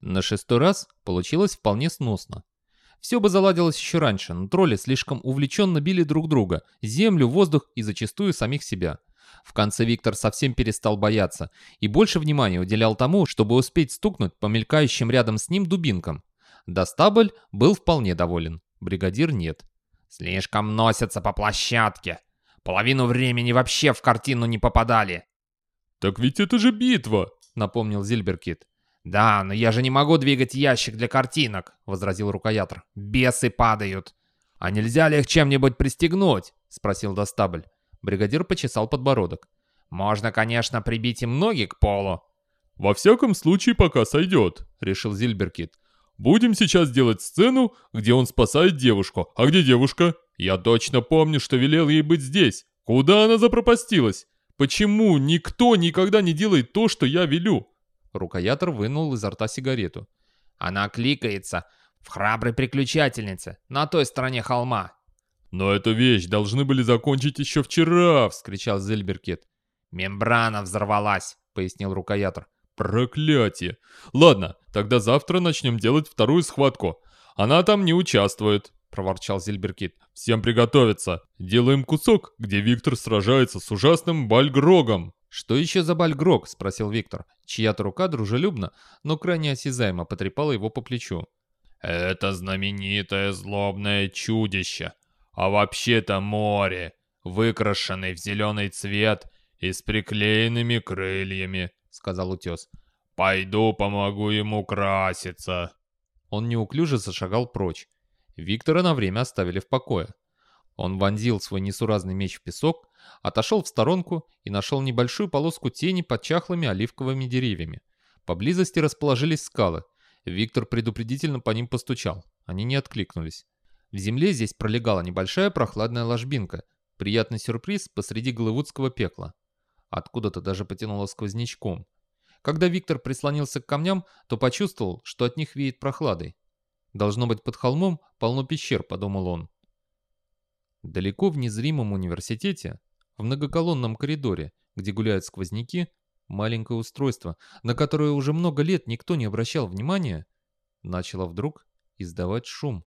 На шестой раз получилось вполне сносно. Все бы заладилось еще раньше, но тролли слишком увлеченно били друг друга, землю, воздух и зачастую самих себя. В конце Виктор совсем перестал бояться и больше внимания уделял тому, чтобы успеть стукнуть по мелькающим рядом с ним дубинкам. Достабль был вполне доволен, бригадир нет. «Слишком носятся по площадке. Половину времени вообще в картину не попадали». «Так ведь это же битва», — напомнил Зильберкит. «Да, но я же не могу двигать ящик для картинок», — возразил рукоятр. «Бесы падают». «А нельзя ли их чем-нибудь пристегнуть?» — спросил Достабль. Бригадир почесал подбородок. «Можно, конечно, прибить им ноги к полу». «Во всяком случае, пока сойдет», — решил Зильберкит. «Будем сейчас делать сцену, где он спасает девушку. А где девушка? Я точно помню, что велел ей быть здесь. Куда она запропастилась? Почему никто никогда не делает то, что я велю?» Рукоятор вынул изо рта сигарету. «Она кликается в храброй приключательнице на той стороне холма». «Но эту вещь должны были закончить еще вчера!» — вскричал Зельберкет. «Мембрана взорвалась!» — пояснил рукоятор. «Проклятие! Ладно, тогда завтра начнем делать вторую схватку. Она там не участвует!» — проворчал Зельберкит. «Всем приготовиться! Делаем кусок, где Виктор сражается с ужасным Бальгрогом!» «Что еще за Бальгрог?» — спросил Виктор. Чья-то рука дружелюбно, но крайне осязаемо потрепала его по плечу. «Это знаменитое злобное чудище, а вообще-то море, выкрашенный в зеленый цвет и с приклеенными крыльями», — сказал утес. «Пойду помогу ему краситься». Он неуклюже зашагал прочь. Виктора на время оставили в покое. Он вонзил свой несуразный меч в песок, отошел в сторонку и нашел небольшую полоску тени под чахлыми оливковыми деревьями. Поблизости расположились скалы. Виктор предупредительно по ним постучал. Они не откликнулись. В земле здесь пролегала небольшая прохладная ложбинка. Приятный сюрприз посреди голливудского пекла. Откуда-то даже потянуло сквознячком. Когда Виктор прислонился к камням, то почувствовал, что от них веет прохладой. «Должно быть, под холмом полно пещер», — подумал он. Далеко в незримом университете, в многоколонном коридоре, где гуляют сквозняки, маленькое устройство, на которое уже много лет никто не обращал внимания, начало вдруг издавать шум.